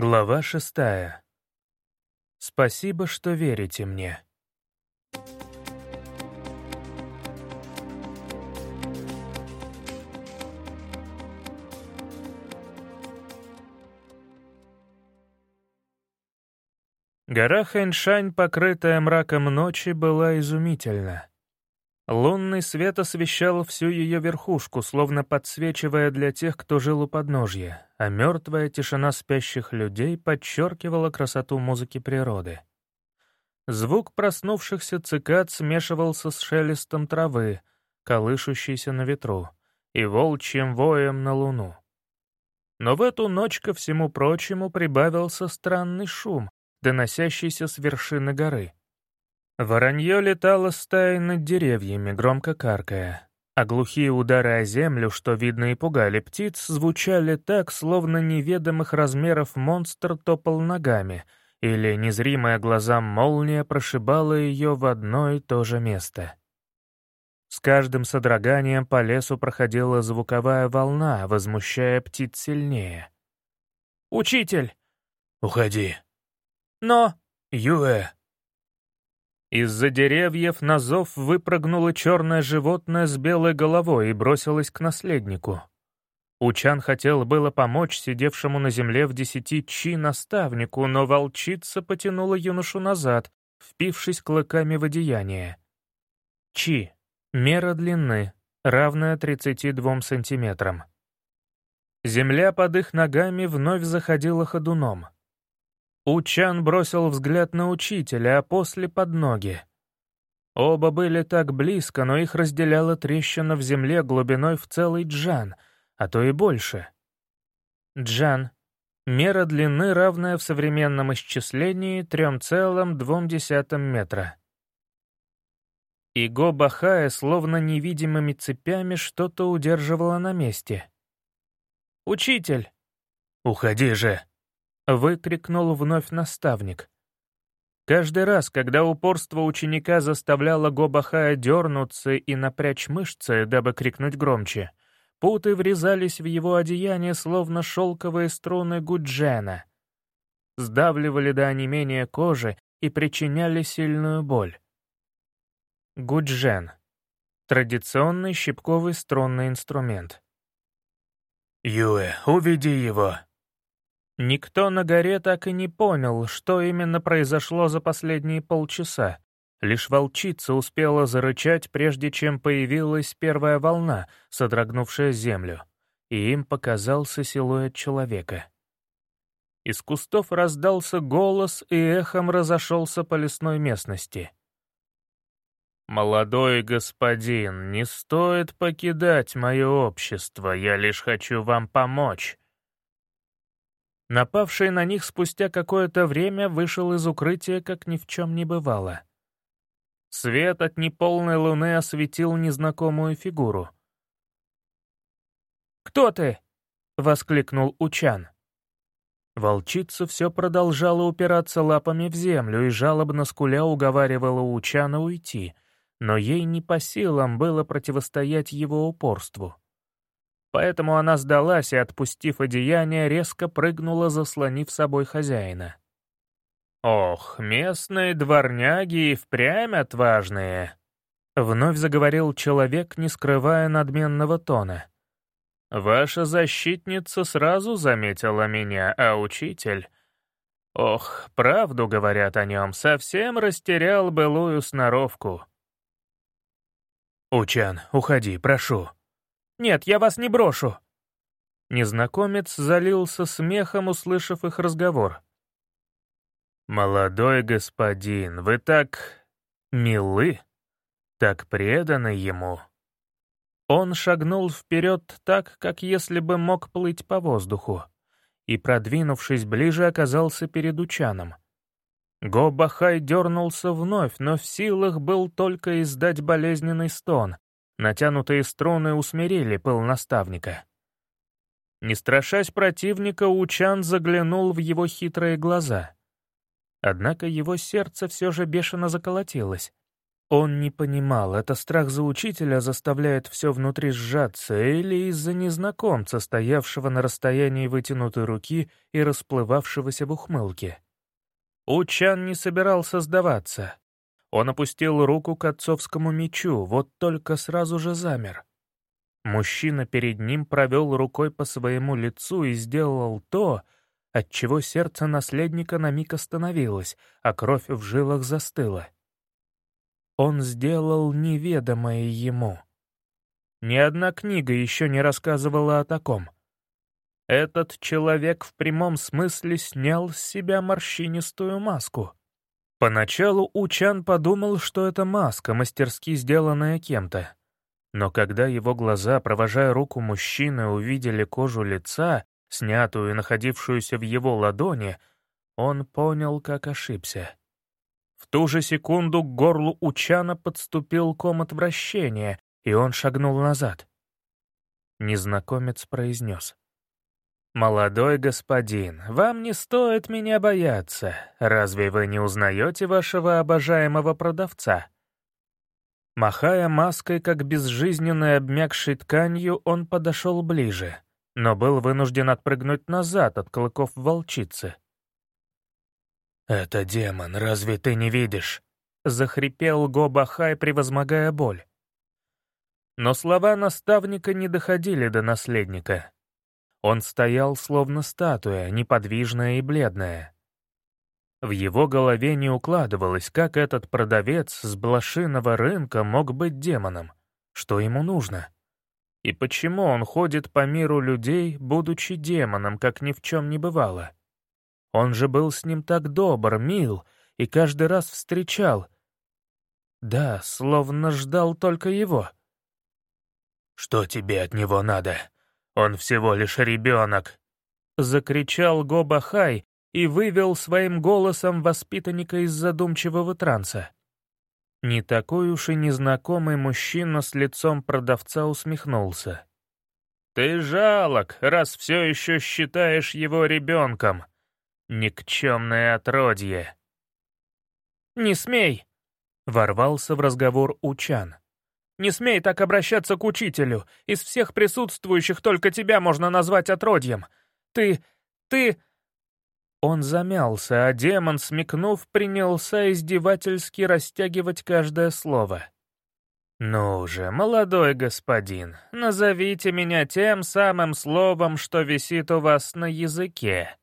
Глава шестая. Спасибо, что верите мне. Гора Хэньшань, покрытая мраком ночи, была изумительна. Лунный свет освещал всю ее верхушку, словно подсвечивая для тех, кто жил у подножья, а мертвая тишина спящих людей подчеркивала красоту музыки природы. Звук проснувшихся цикад смешивался с шелестом травы, колышущейся на ветру, и волчьим воем на луну. Но в эту ночь, ко всему прочему, прибавился странный шум, доносящийся с вершины горы — Воронье летало стаей над деревьями, громко каркая, а глухие удары о землю, что, видно, и пугали птиц, звучали так, словно неведомых размеров монстр топал ногами, или незримая глазам молния прошибала ее в одно и то же место. С каждым содроганием по лесу проходила звуковая волна, возмущая птиц сильнее. «Учитель!» «Уходи!» «Но...» «Юэ!» Из-за деревьев на зов выпрыгнуло черное животное с белой головой и бросилось к наследнику. Учан хотел было помочь сидевшему на земле в десяти чи наставнику, но волчица потянула юношу назад, впившись клыками в одеяние. Чи — мера длины, равная 32 сантиметрам. Земля под их ногами вновь заходила ходуном — Учан бросил взгляд на учителя, а после под ноги. Оба были так близко, но их разделяла трещина в земле глубиной в целый джан, а то и больше. Джан — мера длины, равная в современном исчислении 3,2 метра. Иго Бахая словно невидимыми цепями что-то удерживала на месте. «Учитель!» «Уходи же!» Выкрикнул вновь наставник. Каждый раз, когда упорство ученика заставляло Гобахая дернуться и напрячь мышцы, дабы крикнуть громче, путы врезались в его одеяние, словно шелковые струны гуджена, сдавливали до онемения кожи и причиняли сильную боль. Гуджен — традиционный щипковый струнный инструмент. «Юэ, уведи его!» Никто на горе так и не понял, что именно произошло за последние полчаса. Лишь волчица успела зарычать, прежде чем появилась первая волна, содрогнувшая землю, и им показался силуэт человека. Из кустов раздался голос и эхом разошелся по лесной местности. «Молодой господин, не стоит покидать мое общество, я лишь хочу вам помочь». Напавший на них спустя какое-то время вышел из укрытия, как ни в чем не бывало. Свет от неполной луны осветил незнакомую фигуру. «Кто ты?» — воскликнул Учан. Волчица все продолжала упираться лапами в землю и жалобно скуля уговаривала Учана уйти, но ей не по силам было противостоять его упорству. Поэтому она сдалась и, отпустив одеяние, резко прыгнула, заслонив собой хозяина. «Ох, местные дворняги и впрямь отважные!» Вновь заговорил человек, не скрывая надменного тона. «Ваша защитница сразу заметила меня, а учитель...» Ох, правду говорят о нем, совсем растерял былую сноровку. «Учан, уходи, прошу», нет, я вас не брошу!» Незнакомец залился смехом, услышав их разговор. «Молодой господин, вы так... милы, так преданы ему». Он шагнул вперед так, как если бы мог плыть по воздуху, и, продвинувшись ближе, оказался перед Учаном. Гобахай дернулся вновь, но в силах был только издать болезненный стон, Натянутые струны усмирили пыл наставника. Не страшась противника, Учан заглянул в его хитрые глаза. Однако его сердце все же бешено заколотилось. Он не понимал, это страх за учителя заставляет все внутри сжаться или из-за незнакомца, стоявшего на расстоянии вытянутой руки и расплывавшегося в ухмылке. Учан не собирался сдаваться. Он опустил руку к отцовскому мечу, вот только сразу же замер. Мужчина перед ним провел рукой по своему лицу и сделал то, отчего сердце наследника на миг остановилось, а кровь в жилах застыла. Он сделал неведомое ему. Ни одна книга еще не рассказывала о таком. Этот человек в прямом смысле снял с себя морщинистую маску. Поначалу Учан подумал, что это маска, мастерски сделанная кем-то. Но когда его глаза, провожая руку мужчины, увидели кожу лица, снятую и находившуюся в его ладони, он понял, как ошибся. В ту же секунду к горлу Учана подступил ком отвращения, и он шагнул назад. Незнакомец произнес. «Молодой господин, вам не стоит меня бояться. Разве вы не узнаете вашего обожаемого продавца?» Махая маской, как безжизненной обмякшей тканью, он подошел ближе, но был вынужден отпрыгнуть назад от клыков волчицы. «Это демон, разве ты не видишь?» — захрипел Гобахай, превозмогая боль. Но слова наставника не доходили до наследника. Он стоял словно статуя, неподвижная и бледная. В его голове не укладывалось, как этот продавец с блошиного рынка мог быть демоном. Что ему нужно? И почему он ходит по миру людей, будучи демоном, как ни в чем не бывало? Он же был с ним так добр, мил, и каждый раз встречал. Да, словно ждал только его. «Что тебе от него надо? Он всего лишь ребенок!» Закричал Гобахай, и вывел своим голосом воспитанника из задумчивого транса. Не такой уж и незнакомый мужчина с лицом продавца усмехнулся. «Ты жалок, раз все еще считаешь его ребенком. Никчемное отродье». «Не смей!» — ворвался в разговор Учан. «Не смей так обращаться к учителю. Из всех присутствующих только тебя можно назвать отродьем. Ты... ты...» Он замялся, а демон, смекнув, принялся издевательски растягивать каждое слово. «Ну же, молодой господин, назовите меня тем самым словом, что висит у вас на языке».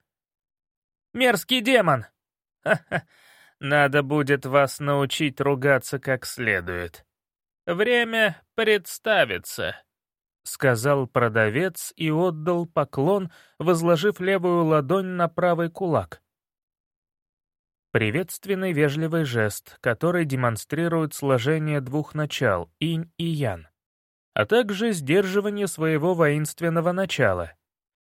«Мерзкий демон!» «Ха-ха, надо будет вас научить ругаться как следует. Время представиться». — сказал продавец и отдал поклон, возложив левую ладонь на правый кулак. Приветственный вежливый жест, который демонстрирует сложение двух начал — инь и ян, а также сдерживание своего воинственного начала.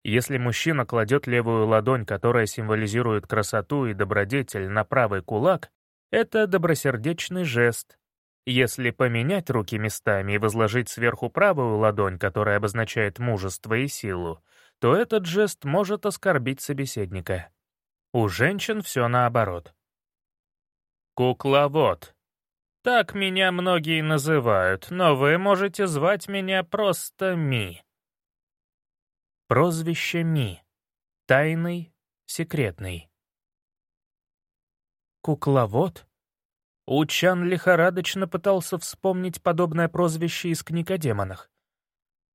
Если мужчина кладет левую ладонь, которая символизирует красоту и добродетель, на правый кулак, это добросердечный жест, если поменять руки местами и возложить сверху правую ладонь, которая обозначает мужество и силу, то этот жест может оскорбить собеседника. У женщин все наоборот. «Кукловод», так меня многие называют, но вы можете звать меня просто Ми. Прозвище Ми. Тайный, секретный. Кукловод? Учан лихорадочно пытался вспомнить подобное прозвище из книг о демонах.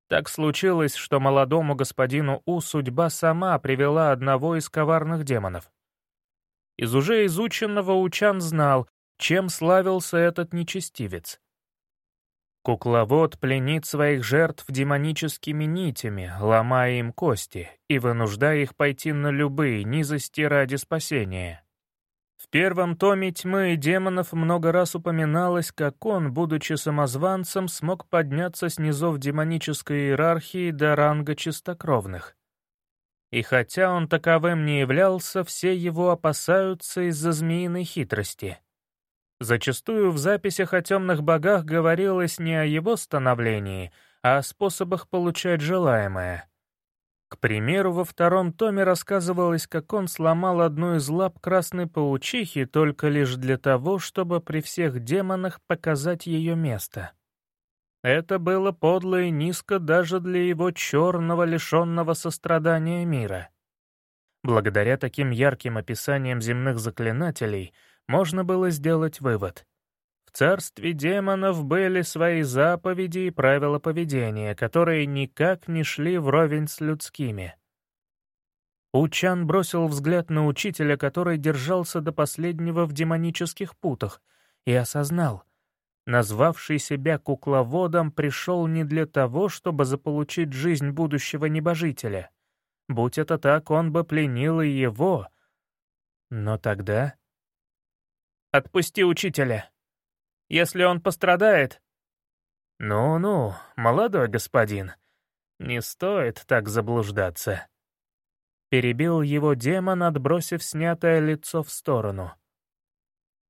Так случилось, что молодому господину У судьба сама привела одного из коварных демонов. Из уже изученного Учан знал, чем славился этот нечестивец. Кукловод пленит своих жертв демоническими нитями, ломая им кости и вынуждая их пойти на любые низости ради спасения. Первом томе «Тьмы и демонов» много раз упоминалось, как он, будучи самозванцем, смог подняться с низов демонической иерархии до ранга чистокровных. И хотя он таковым не являлся, все его опасаются из-за змеиной хитрости. Зачастую в записях о темных богах говорилось не о его становлении, а о способах получать желаемое. К примеру, во втором томе рассказывалось, как он сломал одну из лап красной паучихи только лишь для того, чтобы при всех демонах показать ее место. Это было подло и низко даже для его черного, лишенного сострадания мира. Благодаря таким ярким описаниям земных заклинателей можно было сделать вывод. Царстве демонов были свои заповеди и правила поведения, которые никак не шли вровень с людскими. Учан бросил взгляд на учителя, который держался до последнего в демонических путах, и осознал — назвавший себя кукловодом, пришел не для того, чтобы заполучить жизнь будущего небожителя. Будь это так, он бы пленил и его. Но тогда... «Отпусти учителя. Если он пострадает...» «Ну-ну, молодой господин, не стоит так заблуждаться». Перебил его демон, отбросив снятое лицо в сторону.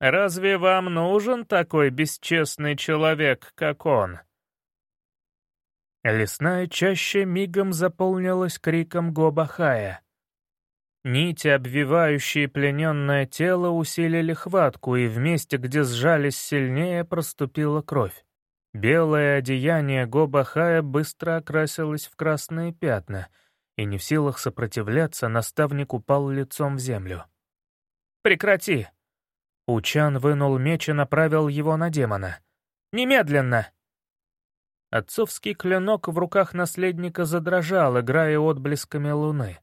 Разве вам нужен такой бесчестный человек, как он?» Лесная чаще мигом заполнилась криком Гобахая. Нити, обвивающие плененное тело, усилили хватку, и в месте, где сжались сильнее, проступила кровь. Белое одеяние Гобахая быстро окрасилось в красные пятна, и не в силах сопротивляться, наставник упал лицом в землю. «Прекрати!» Учан вынул меч и направил его на демона. «Немедленно!» Отцовский клинок в руках наследника задрожал, играя отблесками луны.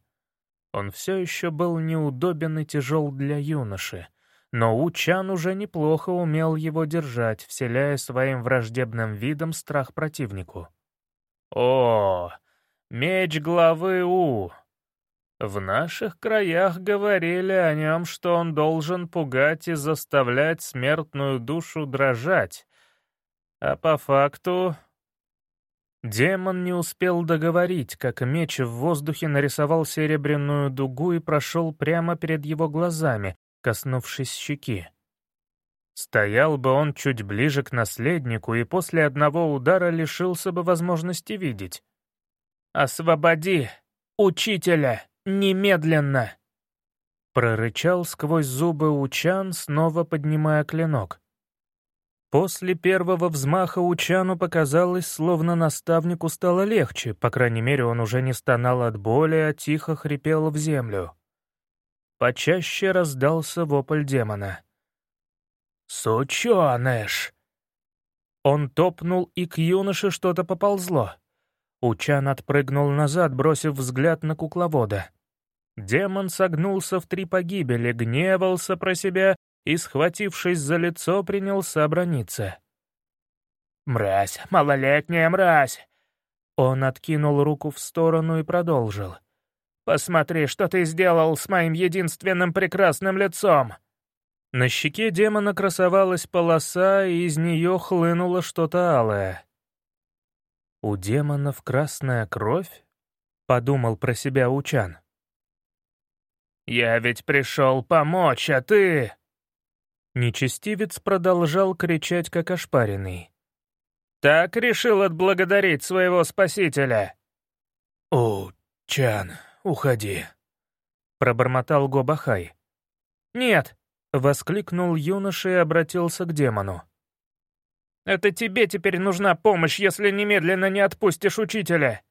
Он все еще был неудобен и тяжел для юноши, но Учан уже неплохо умел его держать, вселяя своим враждебным видом страх противнику. «О, меч главы У!» В наших краях говорили о нем, что он должен пугать и заставлять смертную душу дрожать. А по факту... Демон не успел договорить, как меч в воздухе нарисовал серебряную дугу и прошел прямо перед его глазами, коснувшись щеки. Стоял бы он чуть ближе к наследнику и после одного удара лишился бы возможности видеть. «Освободи! Учителя!» «Немедленно!» Прорычал сквозь зубы Учан, снова поднимая клинок. После первого взмаха Учану показалось, словно наставнику стало легче, по крайней мере, он уже не стонал от боли, а тихо хрипел в землю. Почаще раздался вопль демона. «Сучонэш!» Он топнул, и к юноше что-то поползло. Учан отпрыгнул назад, бросив взгляд на кукловода. Демон согнулся в три погибели, гневался про себя и, схватившись за лицо, принялся брониться. «Мразь, малолетняя мразь!» Он откинул руку в сторону и продолжил. «Посмотри, что ты сделал с моим единственным прекрасным лицом!» На щеке демона красовалась полоса, и из нее хлынуло что-то алое. «У демонов красная кровь?» — подумал про себя Учан. «Я ведь пришел помочь, а ты...» Нечестивец продолжал кричать, как ошпаренный. «Так решил отблагодарить своего спасителя?» «О, Чан, уходи», — пробормотал Гобахай. «Нет», — воскликнул юноша и обратился к демону. Это тебе теперь нужна помощь, если немедленно не отпустишь учителя!»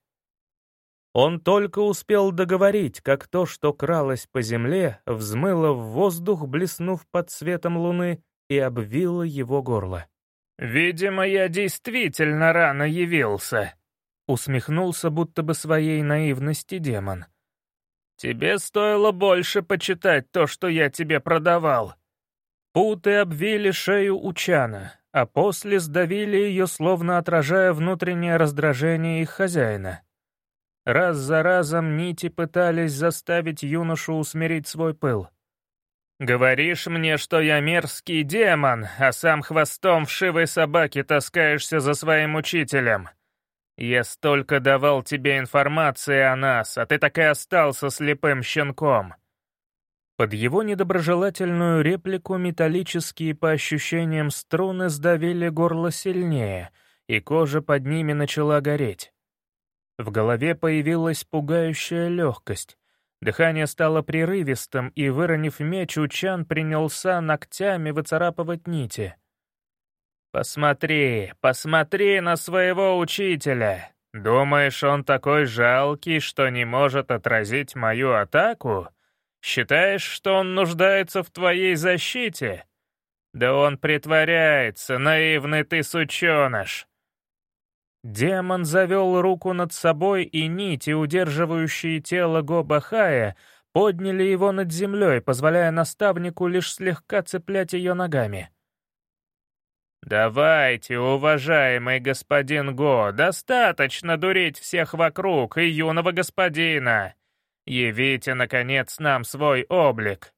Он только успел договорить, как то, что кралось по земле, взмыло в воздух, блеснув под светом луны, и обвило его горло. «Видимо, я действительно рано явился», — усмехнулся будто бы своей наивности демон. «Тебе стоило больше почитать то, что я тебе продавал». Путы обвили шею Учана, а после сдавили ее, словно отражая внутреннее раздражение их хозяина. Раз за разом нити пытались заставить юношу усмирить свой пыл. «Говоришь мне, что я мерзкий демон, а сам хвостом вшивой собаки таскаешься за своим учителем. Я столько давал тебе информации о нас, а ты так и остался слепым щенком. Под его недоброжелательную реплику металлические по ощущениям струны сдавили горло сильнее, и кожа под ними начала гореть. В голове появилась пугающая легкость. Дыхание стало прерывистым, и, выронив меч, Учан принялся ногтями выцарапывать нити. «Посмотри, посмотри на своего учителя! Думаешь, он такой жалкий, что не может отразить мою атаку? Считаешь, что он нуждается в твоей защите? Да он притворяется, наивный ты сученыш!» Демон завел руку над собой, и нити, удерживающие тело Гобахая, подняли его над землей, позволяя наставнику лишь слегка цеплять ее ногами. «Давайте, уважаемый господин Го, достаточно дурить всех вокруг и юного господина. Явите, наконец, нам свой облик».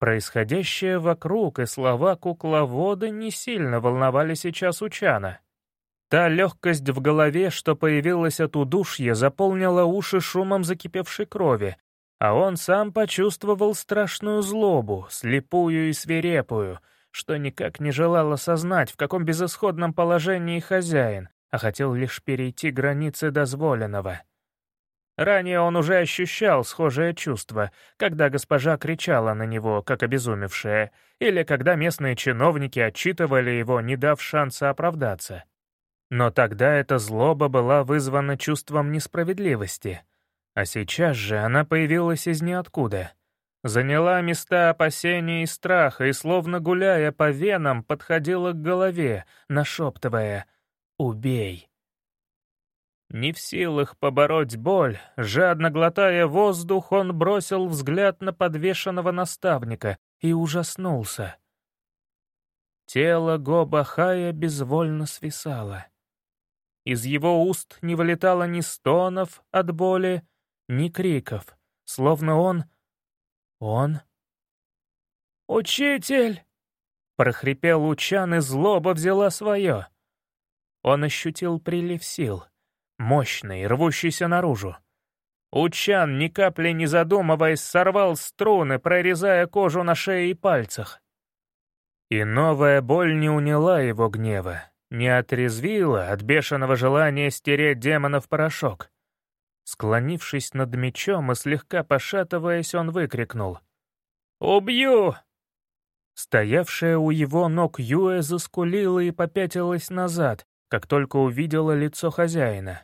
Происходящее вокруг и слова кукловода не сильно волновали сейчас Учана. Та легкость в голове, что появилась от удушья, заполнила уши шумом закипевшей крови, а он сам почувствовал страшную злобу, слепую и свирепую, что никак не желал осознать, в каком безысходном положении хозяин, а хотел лишь перейти границы дозволенного. Ранее он уже ощущал схожее чувство, когда госпожа кричала на него, как обезумевшая, или когда местные чиновники отчитывали его, не дав шанса оправдаться. Но тогда эта злоба была вызвана чувством несправедливости. А сейчас же она появилась из ниоткуда. Заняла места опасения и страха и, словно гуляя по венам, подходила к голове, нашептывая «Убей». Не в силах побороть боль, жадно глотая воздух, он бросил взгляд на подвешенного наставника и ужаснулся. Тело Гобахая безвольно свисало. Из его уст не вылетало ни стонов от боли, ни криков, словно он... Он... «Учитель!» — прохрипел Учан, и злоба взяла свое. Он ощутил прилив сил, мощный, рвущийся наружу. Учан, ни капли не задумываясь, сорвал струны, прорезая кожу на шее и пальцах. И новая боль не уняла его гнева, не отрезвило от бешеного желания стереть демона в порошок. Склонившись над мечом и слегка пошатываясь, он выкрикнул «Убью!». Стоявшая у его ног Юэ заскулила и попятилась назад, как только увидела лицо хозяина.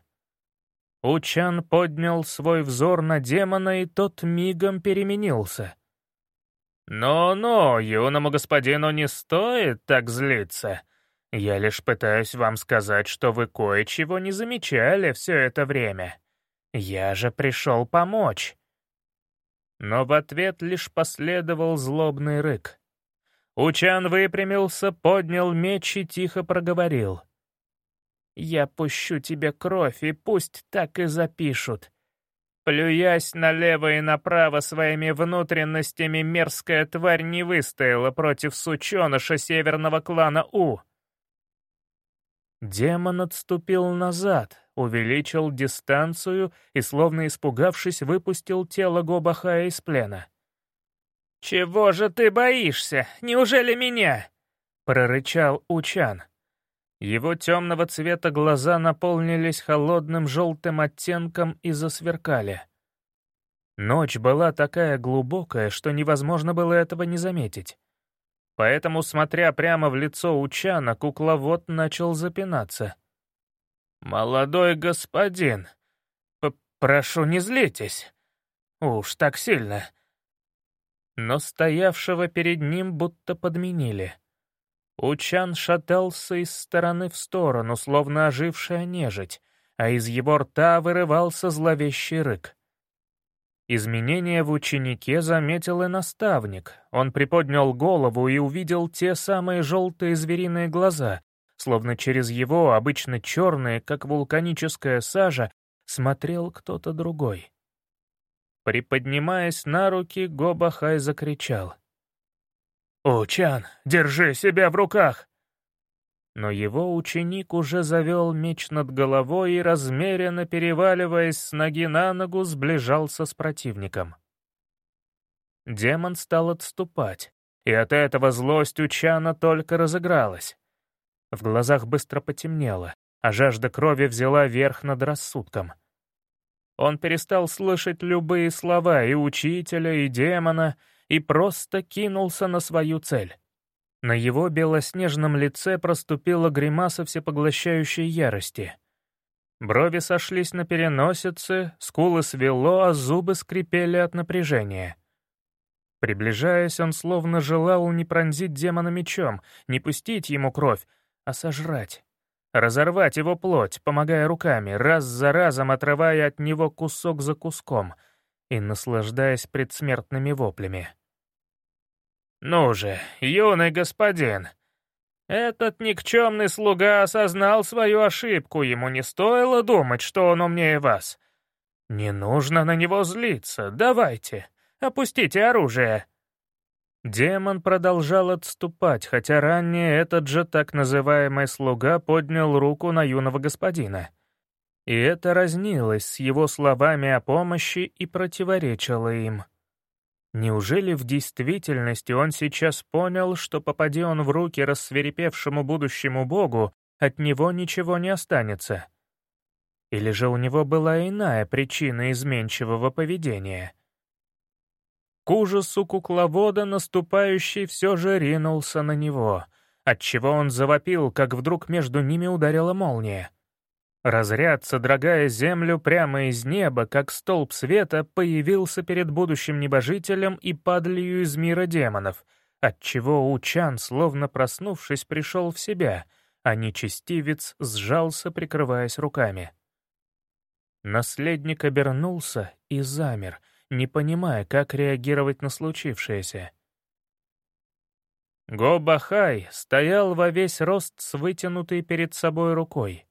Учан поднял свой взор на демона, и тот мигом переменился. «Ну-ну, юному господину не стоит так злиться. Я лишь пытаюсь вам сказать, что вы кое-чего не замечали все это время. Я же пришел помочь». Но в ответ лишь последовал злобный рык. Учан выпрямился, поднял меч и тихо проговорил. «Я пущу тебе кровь, и пусть так и запишут. Плюясь налево и направо своими внутренностями, мерзкая тварь не выстояла против сученыша северного клана У. Демон отступил назад, увеличил дистанцию и, словно испугавшись, выпустил тело Гобахая из плена. «Чего же ты боишься? Неужели меня?» — прорычал Учан. Его темного цвета глаза наполнились холодным желтым оттенком и засверкали. Ночь была такая глубокая, что невозможно было этого не заметить. Поэтому, смотря прямо в лицо Учана, кукловод начал запинаться. «Молодой господин, прошу, не злитесь. Уж так сильно». Но стоявшего перед ним будто подменили. Учан шатался из стороны в сторону, словно ожившая нежить, а из его рта вырывался зловещий рык. Изменения в ученике заметил и наставник. Он приподнял голову и увидел те самые желтые звериные глаза, словно через его, обычно черные, как вулканическая сажа, смотрел кто-то другой. Приподнимаясь на руки, Гобахай закричал. «Учан, держи себя в руках! Но его ученик уже завел меч над головой и, размеренно переваливаясь с ноги на ногу, сближался с противником. Демон стал отступать, и от этого злость у Чана только разыгралась. В глазах быстро потемнело, а жажда крови взяла верх над рассудком. Он перестал слышать любые слова и учителя, и демона, и просто кинулся на свою цель. На его белоснежном лице проступила гримаса всепоглощающей ярости. Брови сошлись на переносице, скулы свело, а зубы скрипели от напряжения. Приближаясь, он словно желал не пронзить демона мечом, не пустить ему кровь, а сожрать. Разорвать его плоть, помогая руками, раз за разом отрывая от него кусок за куском и наслаждаясь предсмертными воплями. «Ну же, юный господин!» Этот никчемный слуга осознал свою ошибку, ему не стоило думать, что он умнее вас. Не нужно на него злиться, давайте, опустите оружие. Демон продолжал отступать, хотя ранее этот же так называемый слуга поднял руку на юного господина. И это разнилось с его словами о помощи и противоречило им. Неужели в действительности он сейчас понял, что попади он в руки рассверепевшему будущему богу, от него ничего не останется? Или же у него была иная причина изменчивого поведения? К ужасу кукловода наступающий все же ринулся на него, отчего он завопил, как вдруг между ними ударила молния. Разряд, содрогая землю прямо из неба, как столб света, появился перед будущим небожителем и падлью из мира демонов, отчего Учан, словно проснувшись, пришел в себя, а нечестивец сжался, прикрываясь руками. Наследник обернулся и замер, не понимая, как реагировать на случившееся. Гобахай стоял во весь рост с вытянутой перед собой рукой.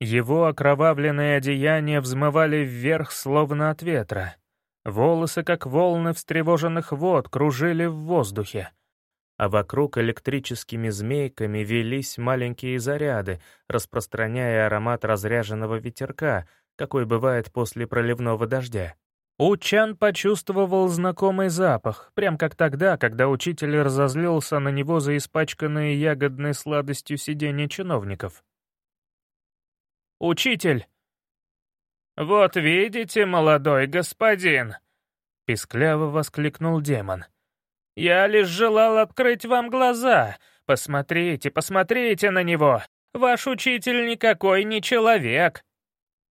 Его окровавленные одеяния взмывали вверх, словно от ветра. Волосы, как волны встревоженных вод, кружили в воздухе. А вокруг электрическими змейками велись маленькие заряды, распространяя аромат разряженного ветерка, какой бывает после проливного дождя. Учан почувствовал знакомый запах, прям как тогда, когда учитель разозлился на него за испачканные ягодной сладостью сиденья чиновников. «Учитель!» «Вот видите, молодой господин!» — пискляво воскликнул демон. «Я лишь желал открыть вам глаза. Посмотрите, посмотрите на него. Ваш учитель никакой не человек».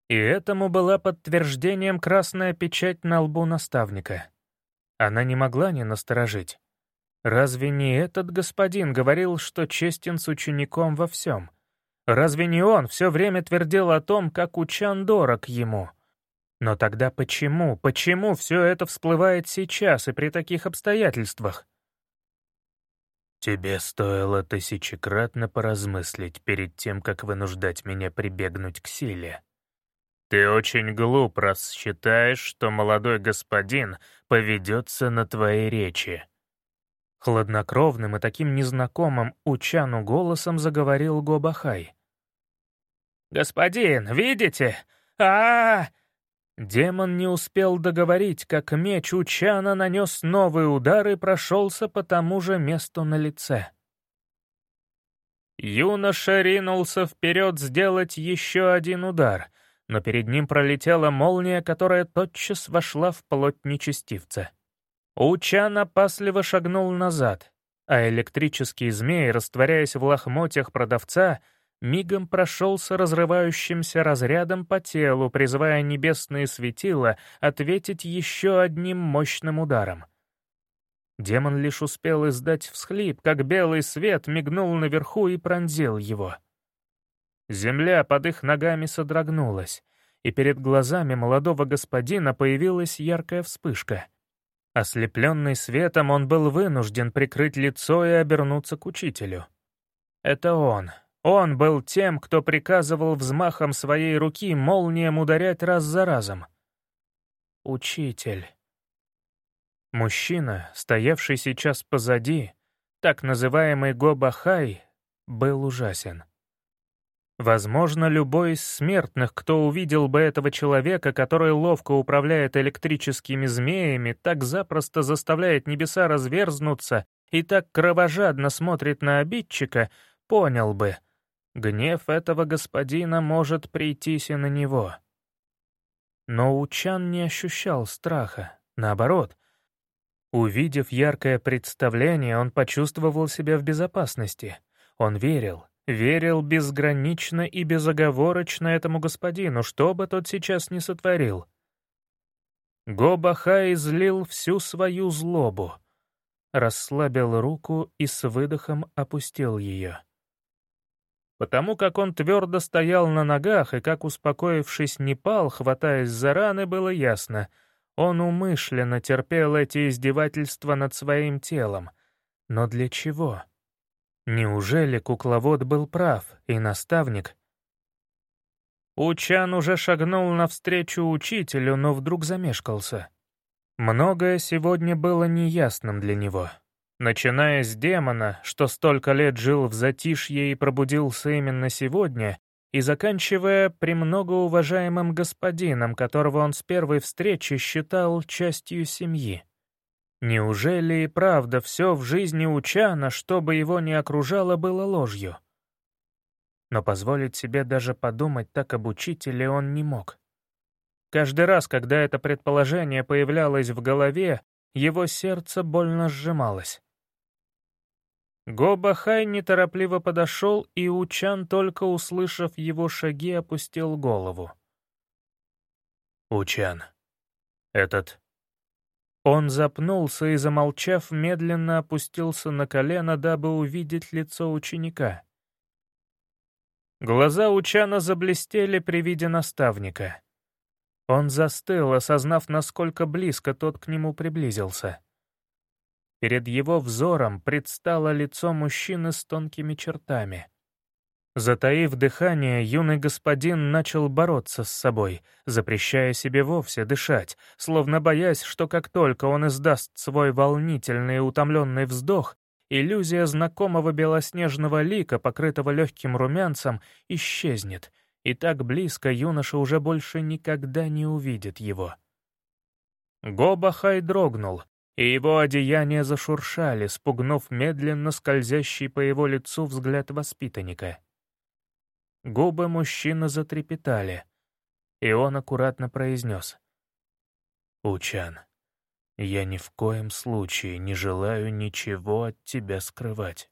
И этому была подтверждением красная печать на лбу наставника. Она не могла не насторожить. Разве не этот господин говорил, что честен с учеником во всем? Разве не он все время твердил о том, как Учан дорог ему? Но тогда почему, почему все это всплывает сейчас и при таких обстоятельствах? Тебе стоило тысячекратно поразмыслить перед тем, как вынуждать меня прибегнуть к силе. Ты очень глуп, раз считаешь, что молодой господин поведется на твои речи. Хладнокровным и таким незнакомым Учану голосом заговорил Гобахай. «Господин, видите? а, -а, Демон не успел договорить, как меч Учана нанес новый удар и прошелся по тому же месту на лице. Юноша ринулся вперед сделать еще один удар, но перед ним пролетела молния, которая тотчас вошла в плоть нечестивца. Учан опасливо шагнул назад, а электрический змей, растворяясь в лохмотьях продавца, мигом прошелся разрывающимся разрядом по телу, призывая небесные светила ответить еще одним мощным ударом. Демон лишь успел издать всхлип, как белый свет мигнул наверху и пронзил его. Земля под их ногами содрогнулась, и перед глазами молодого господина появилась яркая вспышка — Ослепленный светом, он был вынужден прикрыть лицо и обернуться к учителю. Это он. Он был тем, кто приказывал взмахом своей руки молниям ударять раз за разом. Учитель. Мужчина, стоявший сейчас позади, так называемый Гобахай, был ужасен. Возможно, любой из смертных, кто увидел бы этого человека, который ловко управляет электрическими змеями, так запросто заставляет небеса разверзнуться и так кровожадно смотрит на обидчика, понял бы. Гнев этого господина может прийтись и на него. Но Учан не ощущал страха, наоборот. Увидев яркое представление, он почувствовал себя в безопасности. Он верил, верил безгранично и безоговорочно этому господину, что бы тот сейчас ни сотворил. Гобаха излил всю свою злобу, расслабил руку и с выдохом опустил ее. Потому как он твердо стоял на ногах и, как успокоившись, не пал, хватаясь за раны, было ясно. Он умышленно терпел эти издевательства над своим телом. Но для чего? Неужели кукловод был прав, и наставник? Учан уже шагнул навстречу учителю, но вдруг замешкался. Многое сегодня было неясным для него. Начиная с демона, что столько лет жил в затишье и пробудился именно сегодня, и заканчивая премного уважаемым господином, которого он с первой встречи считал частью семьи. Неужели и правда все в жизни Учана, что бы его ни окружало, было ложью? Но позволить себе даже подумать так об учителе он не мог. Каждый раз, когда это предположение появлялось в голове, его сердце больно сжималось. Гобахай неторопливо подошел, и Учан, только услышав его шаги, опустил голову. «Учан, этот он запнулся и, замолчав, медленно опустился на колено, дабы увидеть лицо ученика. Глаза Учана заблестели при виде наставника. Он застыл, осознав, насколько близко тот к нему приблизился. Перед его взором предстало лицо мужчины с тонкими чертами — Затаив дыхание, юный господин начал бороться с собой, запрещая себе вовсе дышать, словно боясь, что как только он издаст свой волнительный и утомленный вздох, иллюзия знакомого белоснежного лика, покрытого легким румянцем, исчезнет, и так близко юноша уже больше никогда не увидит его. Гобахай дрогнул, и его одеяния зашуршали, спугнув медленно скользящий по его лицу взгляд воспитанника. Губы мужчины затрепетали, и он аккуратно произнес. «Учан, я ни в коем случае не желаю ничего от тебя скрывать».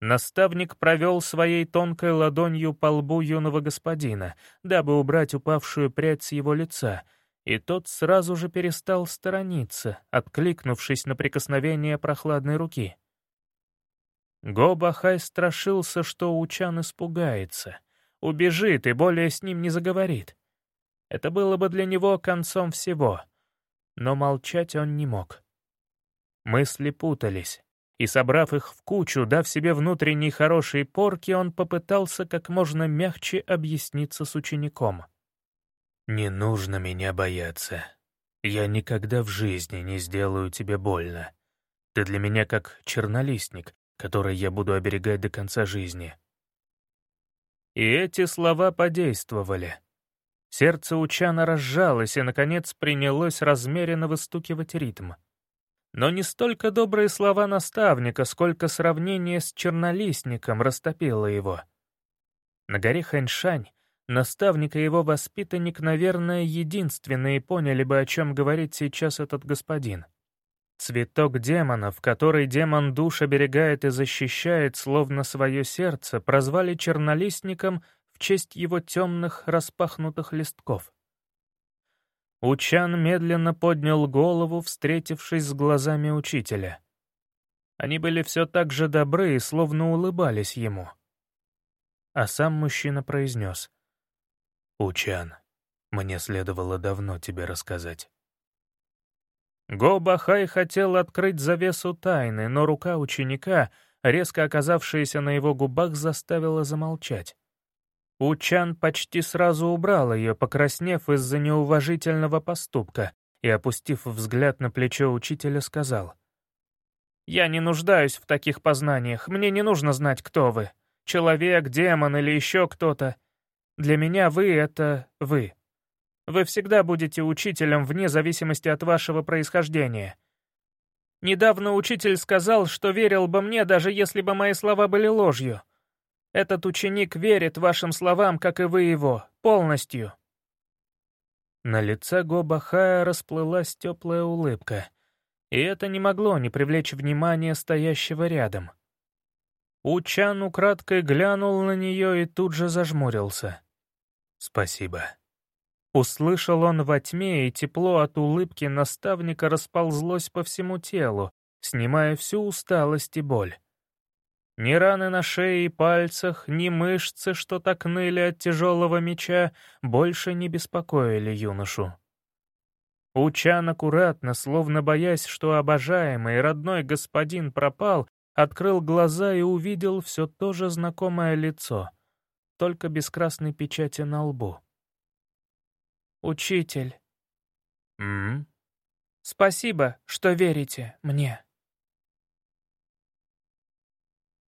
Наставник провел своей тонкой ладонью по лбу юного господина, дабы убрать упавшую прядь с его лица, и тот сразу же перестал сторониться, откликнувшись на прикосновение прохладной руки. Гобахай страшился, что Учан испугается, убежит и более с ним не заговорит. Это было бы для него концом всего, но молчать он не мог. Мысли путались, и, собрав их в кучу, дав себе внутренней хорошей порки, он попытался как можно мягче объясниться с учеником. «Не нужно меня бояться. Я никогда в жизни не сделаю тебе больно. Ты для меня как чернолистник, который я буду оберегать до конца жизни. И эти слова подействовали. Сердце Учана разжалось и, наконец, принялось размеренно выстукивать ритм. Но не столько добрые слова наставника, сколько сравнение с чернолистником растопило его. На горе Хэньшань наставник и его воспитанник, наверное, единственные поняли бы, о чем говорит сейчас этот господин — Цветок демонов, который демон душ оберегает и защищает, словно свое сердце, прозвали чернолистником в честь его темных распахнутых листков. Учан медленно поднял голову, встретившись с глазами учителя. Они были все так же добры и словно улыбались ему. А сам мужчина произнес. «Учан, мне следовало давно тебе рассказать». Го-Бахай хотел открыть завесу тайны, но рука ученика, резко оказавшаяся на его губах, заставила замолчать. Учан почти сразу убрал ее, покраснев из-за неуважительного поступка, и, опустив взгляд на плечо учителя, сказал. «Я не нуждаюсь в таких познаниях, мне не нужно знать, кто вы. Человек, демон или еще кто-то. Для меня вы — это вы. Вы всегда будете учителем вне зависимости от вашего происхождения. Недавно учитель сказал, что верил бы мне, даже если бы мои слова были ложью. Этот ученик верит вашим словам, как и вы его, полностью». На лице Гобахая расплылась теплая улыбка, и это не могло не привлечь внимания стоящего рядом. Учан украдкой глянул на нее и тут же зажмурился. «Спасибо». Услышал он во тьме, и тепло от улыбки наставника расползлось по всему телу, снимая всю усталость и боль. Ни раны на шее и пальцах, ни мышцы, что так ныли от тяжелого меча, больше не беспокоили юношу. Учан аккуратно, словно боясь, что обожаемый родной господин пропал, открыл глаза и увидел все то же знакомое лицо, только без красной печати на лбу. «Учитель». «М?», «Спасибо, что верите мне».